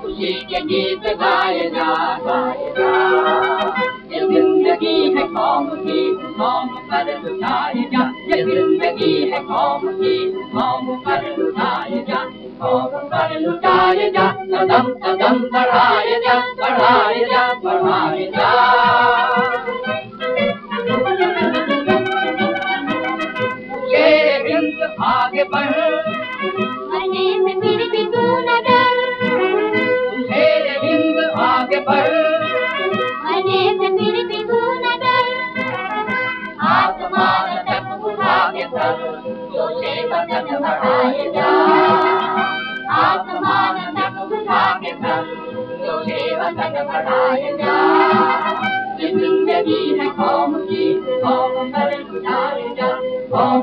خوشي خوشي ڪوم لٽائي جلندگي ڪوم کي اوم ڪر لٽائي لٽائي قدم قدم आगे बढ़। मरने से फिर भी तू न डर? तेरे बिंद आगे बढ़। मरने से फिर भी तू न डर? आसमान तक उठा के सर सोचे वतन बढ़ाए जा। आसमान तक उठा के सर सोचे वतन बढ़ाए जा।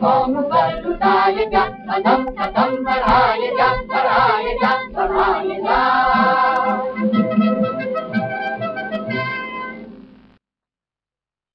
Om Varudaya Jat, Padam Padam Varaya Jat,